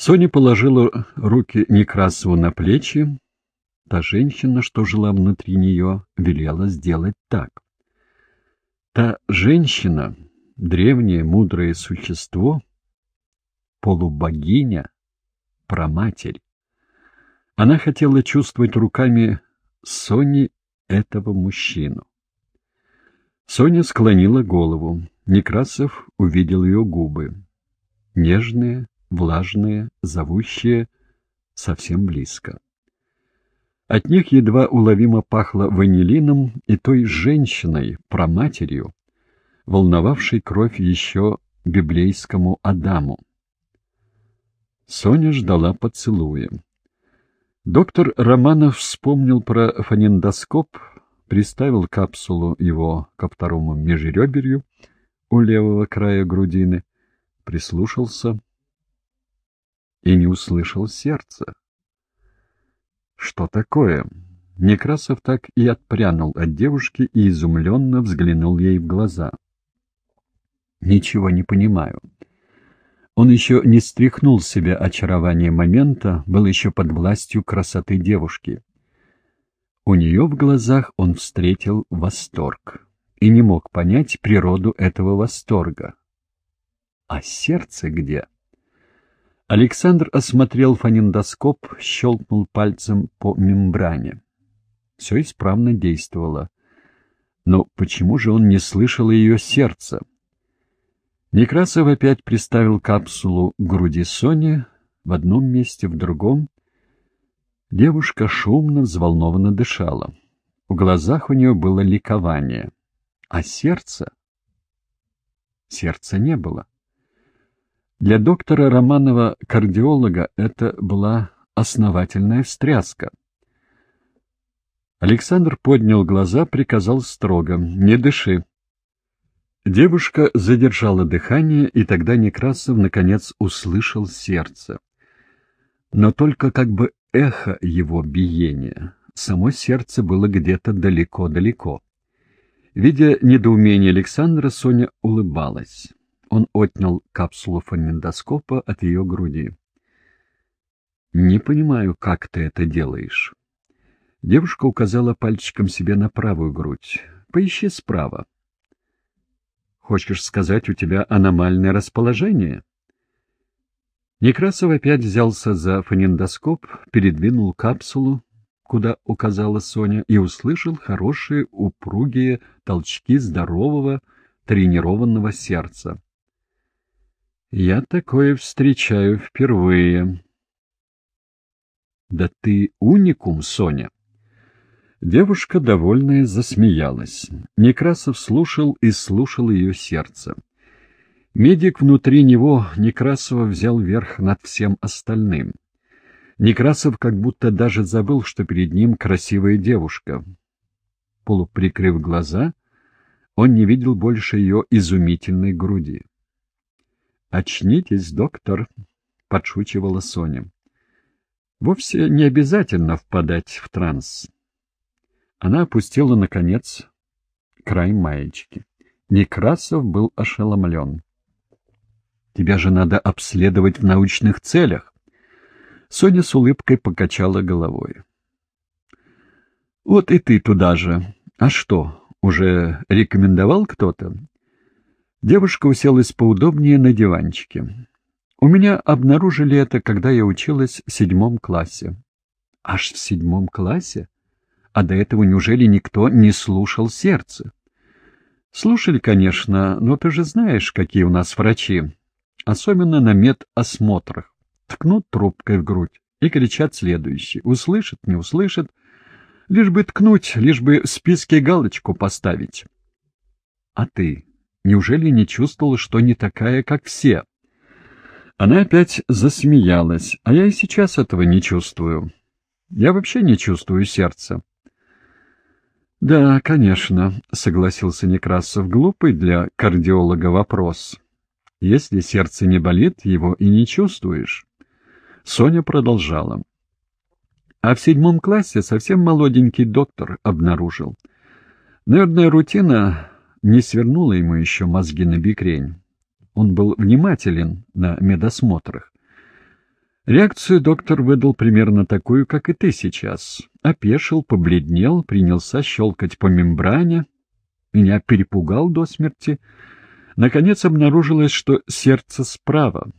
Соня положила руки Некрасову на плечи. Та женщина, что жила внутри нее, велела сделать так. Та женщина, древнее мудрое существо, полубогиня, проматерь. Она хотела чувствовать руками Сони этого мужчину. Соня склонила голову. Некрасов увидел ее губы. Нежные, влажные, зовущие, совсем близко. От них едва уловимо пахло ванилином и той женщиной, проматерью, волновавшей кровь еще библейскому Адаму. Соня ждала поцелуя. Доктор Романов вспомнил про фонендоскоп, приставил капсулу его ко второму межреберью у левого края грудины, прислушался и не услышал сердца. Что такое? Некрасов так и отпрянул от девушки и изумленно взглянул ей в глаза. Ничего не понимаю. Он еще не стряхнул с себя очарование момента, был еще под властью красоты девушки. У нее в глазах он встретил восторг и не мог понять природу этого восторга. А сердце где? Александр осмотрел фонендоскоп, щелкнул пальцем по мембране. Все исправно действовало. Но почему же он не слышал ее сердца? Некрасов опять приставил капсулу к груди Сони в одном месте, в другом. Девушка шумно, взволнованно дышала. В глазах у нее было ликование. А сердца? Сердца не было. Для доктора Романова, кардиолога, это была основательная встряска. Александр поднял глаза, приказал строго «Не дыши». Девушка задержала дыхание, и тогда Некрасов, наконец, услышал сердце. Но только как бы эхо его биения. Само сердце было где-то далеко-далеко. Видя недоумение Александра, Соня улыбалась. Он отнял капсулу фонендоскопа от ее груди. «Не понимаю, как ты это делаешь». Девушка указала пальчиком себе на правую грудь. «Поищи справа». «Хочешь сказать, у тебя аномальное расположение?» Некрасов опять взялся за фонендоскоп, передвинул капсулу, куда указала Соня, и услышал хорошие упругие толчки здорового тренированного сердца. Я такое встречаю впервые. Да ты уникум, Соня. Девушка, довольная, засмеялась. Некрасов слушал и слушал ее сердце. Медик внутри него, Некрасова, взял верх над всем остальным. Некрасов как будто даже забыл, что перед ним красивая девушка. Полуприкрыв глаза, он не видел больше ее изумительной груди. «Очнитесь, доктор», — подшучивала Соня. «Вовсе не обязательно впадать в транс». Она опустила, наконец, край маечки. Некрасов был ошеломлен. «Тебя же надо обследовать в научных целях». Соня с улыбкой покачала головой. «Вот и ты туда же. А что, уже рекомендовал кто-то?» Девушка уселась поудобнее на диванчике. У меня обнаружили это, когда я училась в седьмом классе. Аж в седьмом классе? А до этого неужели никто не слушал сердце? Слушали, конечно, но ты же знаешь, какие у нас врачи. Особенно на медосмотрах. Ткнут трубкой в грудь и кричат следующий. Услышит, не услышит. Лишь бы ткнуть, лишь бы в списке галочку поставить. А ты Неужели не чувствовала, что не такая, как все? Она опять засмеялась, а я и сейчас этого не чувствую. Я вообще не чувствую сердца. «Да, конечно», — согласился Некрасов, — «глупый для кардиолога вопрос. Если сердце не болит, его и не чувствуешь». Соня продолжала. А в седьмом классе совсем молоденький доктор обнаружил. Наверное, рутина не свернула ему еще мозги на бикрень. Он был внимателен на медосмотрах. Реакцию доктор выдал примерно такую, как и ты сейчас. Опешил, побледнел, принялся щелкать по мембране. Меня перепугал до смерти. Наконец обнаружилось, что сердце справа.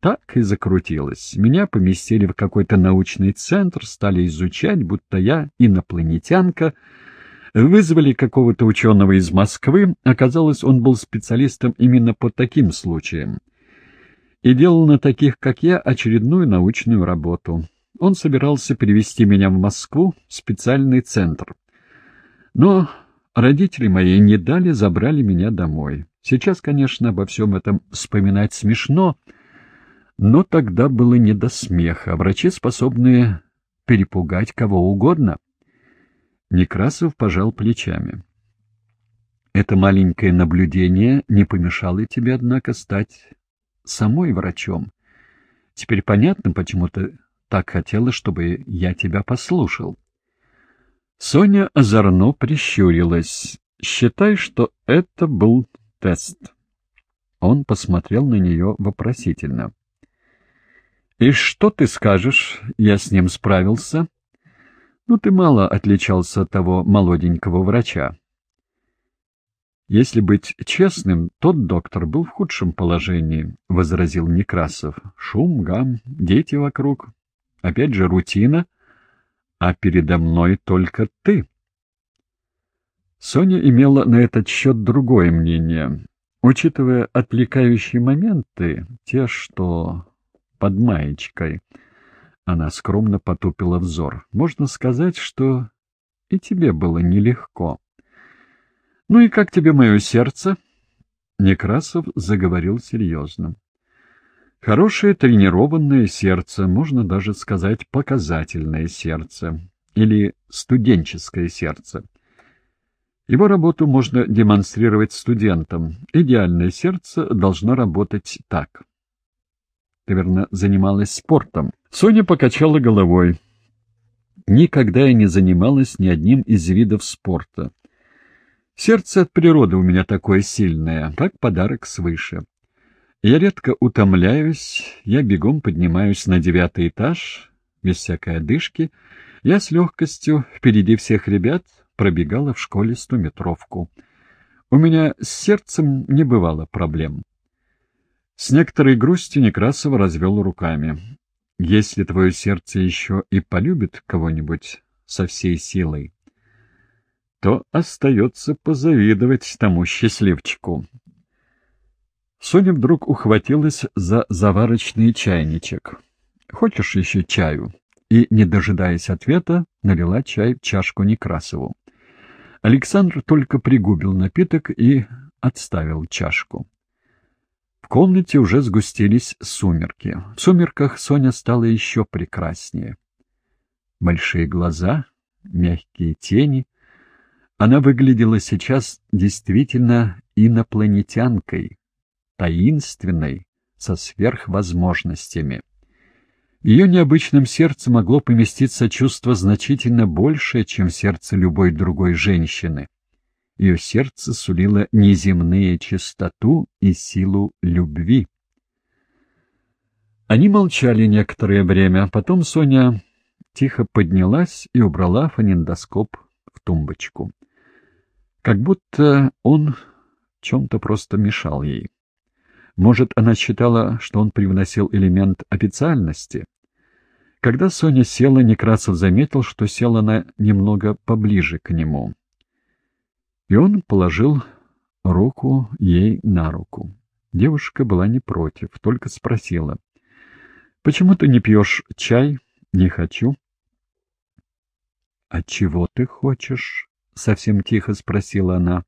Так и закрутилось. Меня поместили в какой-то научный центр, стали изучать, будто я инопланетянка. Вызвали какого-то ученого из Москвы. Оказалось, он был специалистом именно по таким случаям и делал на таких, как я, очередную научную работу. Он собирался перевести меня в Москву, в специальный центр. Но родители мои не дали, забрали меня домой. Сейчас, конечно, обо всем этом вспоминать смешно, но тогда было не до смеха. Врачи, способные перепугать кого угодно. Некрасов пожал плечами. Это маленькое наблюдение не помешало тебе, однако, стать самой врачом. Теперь понятно, почему ты так хотела, чтобы я тебя послушал. Соня озорно прищурилась. «Считай, что это был тест». Он посмотрел на нее вопросительно. «И что ты скажешь? Я с ним справился?» «Ну, ты мало отличался от того молоденького врача. «Если быть честным, тот доктор был в худшем положении», — возразил Некрасов. «Шум, гам, дети вокруг. Опять же рутина. А передо мной только ты». Соня имела на этот счет другое мнение. Учитывая отвлекающие моменты, те, что под маечкой, она скромно потупила взор. Можно сказать, что и тебе было нелегко. «Ну и как тебе мое сердце?» Некрасов заговорил серьезно. «Хорошее тренированное сердце, можно даже сказать показательное сердце, или студенческое сердце. Его работу можно демонстрировать студентам. Идеальное сердце должно работать так». Ты, верно, занималась спортом. Соня покачала головой. Никогда я не занималась ни одним из видов спорта. Сердце от природы у меня такое сильное, как подарок свыше. Я редко утомляюсь, я бегом поднимаюсь на девятый этаж, без всякой одышки. Я с легкостью, впереди всех ребят, пробегала в школе стометровку. У меня с сердцем не бывало проблем. С некоторой грустью Некрасов развел руками. «Если твое сердце еще и полюбит кого-нибудь со всей силой, то остается позавидовать тому счастливчику. Соня вдруг ухватилась за заварочный чайничек. «Хочешь еще чаю?» И, не дожидаясь ответа, налила чай в чашку Некрасову. Александр только пригубил напиток и отставил чашку. В комнате уже сгустились сумерки. В сумерках Соня стала еще прекраснее. Большие глаза, мягкие тени — она выглядела сейчас действительно инопланетянкой, таинственной, со сверхвозможностями. Ее необычном сердце могло поместиться чувство значительно большее, чем сердце любой другой женщины. Ее сердце сулило неземные чистоту и силу любви. Они молчали некоторое время, а потом Соня тихо поднялась и убрала фонендоскоп в тумбочку. Как будто он чем-то просто мешал ей. Может, она считала, что он привносил элемент официальности? Когда Соня села, Некрасов заметил, что села она немного поближе к нему. И он положил руку ей на руку. Девушка была не против, только спросила. «Почему ты не пьешь чай?» «Не хочу». «А чего ты хочешь?» — совсем тихо спросила она.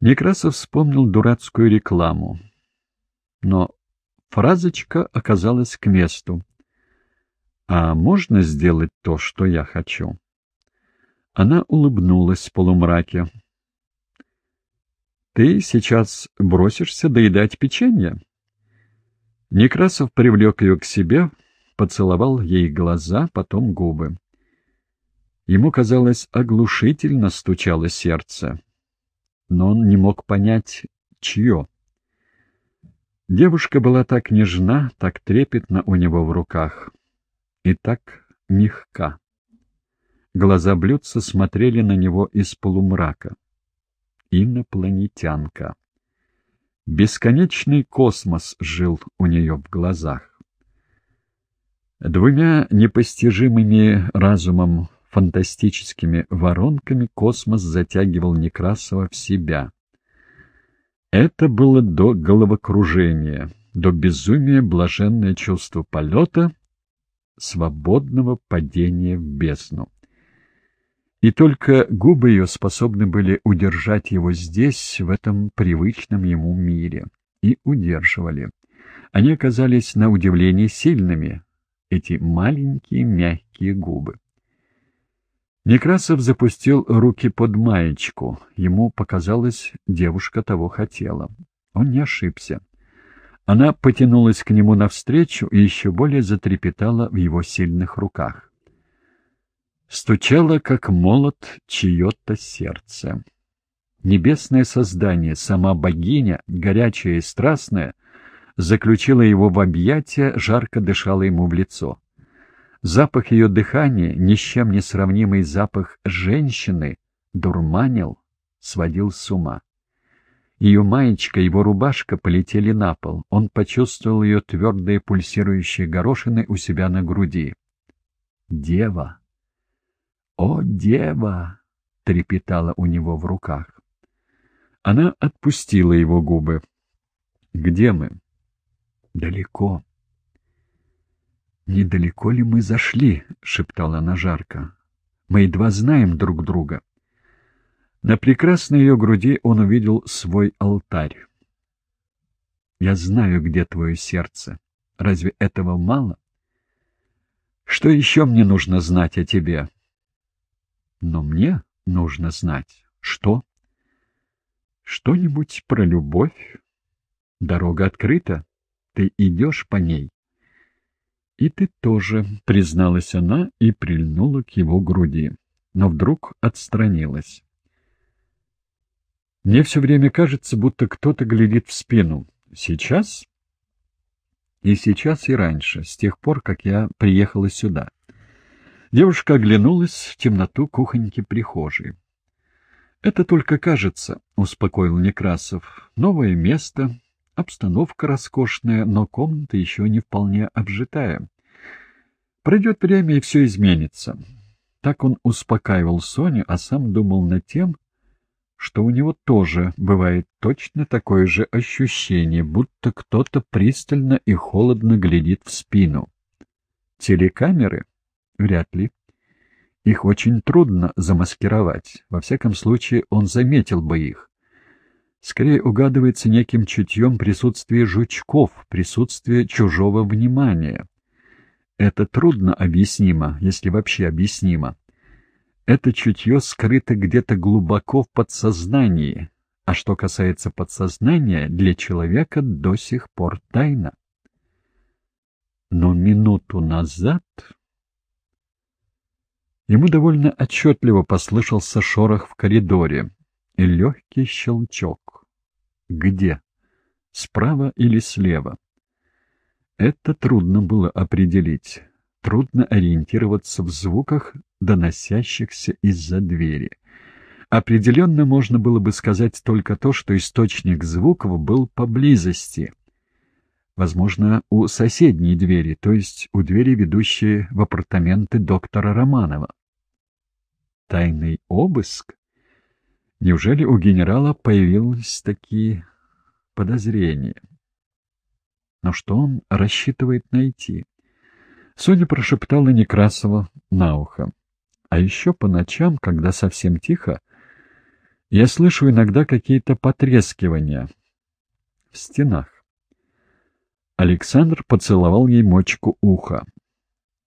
Некрасов вспомнил дурацкую рекламу. Но фразочка оказалась к месту. «А можно сделать то, что я хочу?» Она улыбнулась в полумраке. «Ты сейчас бросишься доедать печенье?» Некрасов привлек ее к себе, поцеловал ей глаза, потом губы. Ему, казалось, оглушительно стучало сердце, но он не мог понять, чье. Девушка была так нежна, так трепетна у него в руках и так мягка. Глаза блюдца смотрели на него из полумрака. Инопланетянка. Бесконечный космос жил у нее в глазах. Двумя непостижимыми разумом фантастическими воронками космос затягивал Некрасова в себя. Это было до головокружения, до безумия блаженное чувство полета, свободного падения в бездну. И только губы ее способны были удержать его здесь, в этом привычном ему мире. И удерживали. Они оказались на удивление сильными, эти маленькие мягкие губы. Некрасов запустил руки под маечку. Ему показалось, девушка того хотела. Он не ошибся. Она потянулась к нему навстречу и еще более затрепетала в его сильных руках. Стучало, как молот, чье-то сердце. Небесное создание, сама богиня, горячая и страстная, заключила его в объятия, жарко дышала ему в лицо. Запах ее дыхания, ни с чем не сравнимый запах женщины, дурманил, сводил с ума. Ее маечка, его рубашка полетели на пол. Он почувствовал ее твердые пульсирующие горошины у себя на груди. Дева! «О, дева!» — трепетала у него в руках. Она отпустила его губы. «Где мы?» «Далеко». «Недалеко ли мы зашли?» — шептала она жарко. «Мы едва знаем друг друга». На прекрасной ее груди он увидел свой алтарь. «Я знаю, где твое сердце. Разве этого мало? Что еще мне нужно знать о тебе?» Но мне нужно знать, что? Что-нибудь про любовь? Дорога открыта, ты идешь по ней. И ты тоже, призналась она и прильнула к его груди, но вдруг отстранилась. Мне все время кажется, будто кто-то глядит в спину. Сейчас? И сейчас, и раньше, с тех пор, как я приехала сюда. Девушка оглянулась в темноту кухоньки прихожей. «Это только кажется», — успокоил Некрасов. «Новое место, обстановка роскошная, но комната еще не вполне обжитая. Пройдет время, и все изменится». Так он успокаивал Соню, а сам думал над тем, что у него тоже бывает точно такое же ощущение, будто кто-то пристально и холодно глядит в спину. Телекамеры? Вряд ли. Их очень трудно замаскировать. Во всяком случае, он заметил бы их. Скорее угадывается неким чутьем присутствие жучков, присутствие чужого внимания. Это трудно объяснимо, если вообще объяснимо. Это чутье скрыто где-то глубоко в подсознании, а что касается подсознания, для человека до сих пор тайна. Но минуту назад Ему довольно отчетливо послышался шорох в коридоре и легкий щелчок. Где? Справа или слева? Это трудно было определить. Трудно ориентироваться в звуках, доносящихся из-за двери. Определенно можно было бы сказать только то, что источник звуков был поблизости. Возможно, у соседней двери, то есть у двери, ведущей в апартаменты доктора Романова. Тайный обыск? Неужели у генерала появились такие подозрения? Но что он рассчитывает найти? Соня прошептала Некрасова на ухо. А еще по ночам, когда совсем тихо, я слышу иногда какие-то потрескивания в стенах. Александр поцеловал ей мочку уха.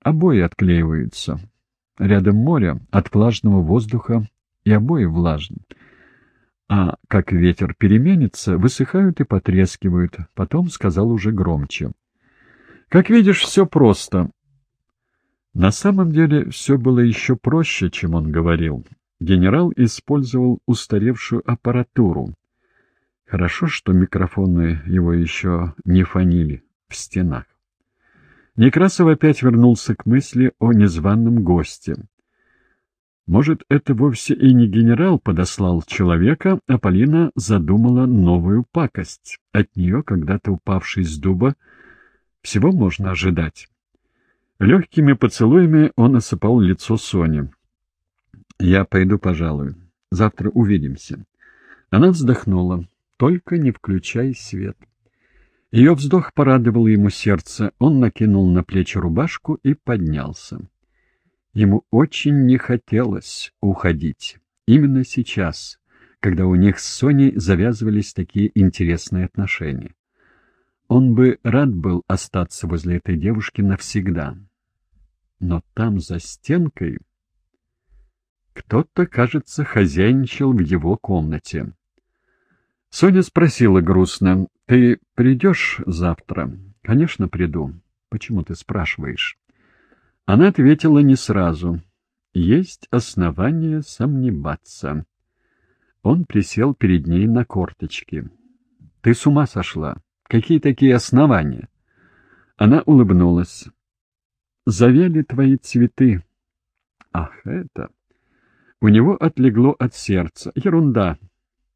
Обои отклеиваются. Рядом море, от влажного воздуха и обои влажны. А как ветер переменится, высыхают и потрескивают. Потом сказал уже громче. Как видишь, все просто. На самом деле все было еще проще, чем он говорил. Генерал использовал устаревшую аппаратуру. Хорошо, что микрофоны его еще не фонили в стенах. Некрасов опять вернулся к мысли о незваном госте. Может, это вовсе и не генерал подослал человека, а Полина задумала новую пакость. От нее, когда-то упавшей с дуба, всего можно ожидать. Легкими поцелуями он осыпал лицо Сони. «Я пойду, пожалуй. Завтра увидимся». Она вздохнула. «Только не включай свет». Ее вздох порадовал ему сердце. Он накинул на плечи рубашку и поднялся. Ему очень не хотелось уходить. Именно сейчас, когда у них с Соней завязывались такие интересные отношения. Он бы рад был остаться возле этой девушки навсегда. Но там, за стенкой, кто-то, кажется, хозяйничал в его комнате. Соня спросила грустно, «Ты придешь завтра?» «Конечно, приду. Почему ты спрашиваешь?» Она ответила не сразу. Есть основания сомневаться. Он присел перед ней на корточки. «Ты с ума сошла? Какие такие основания?» Она улыбнулась. «Завяли твои цветы». «Ах, это...» У него отлегло от сердца. «Ерунда.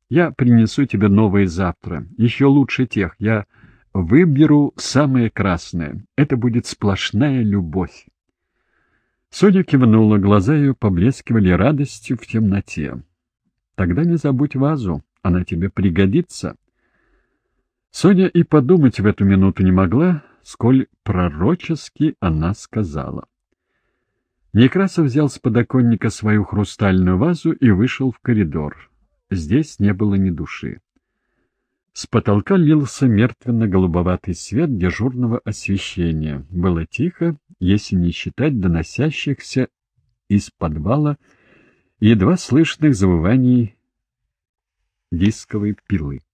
Я принесу тебе новые завтра. Еще лучше тех. Я выберу самые красные. Это будет сплошная любовь». Соня кивнула, глаза ее поблескивали радостью в темноте. «Тогда не забудь вазу, она тебе пригодится». Соня и подумать в эту минуту не могла, сколь пророчески она сказала. Некрасов взял с подоконника свою хрустальную вазу и вышел в коридор. Здесь не было ни души. С потолка лился мертвенно-голубоватый свет дежурного освещения. Было тихо, если не считать доносящихся из подвала едва слышных завываний дисковой пилы.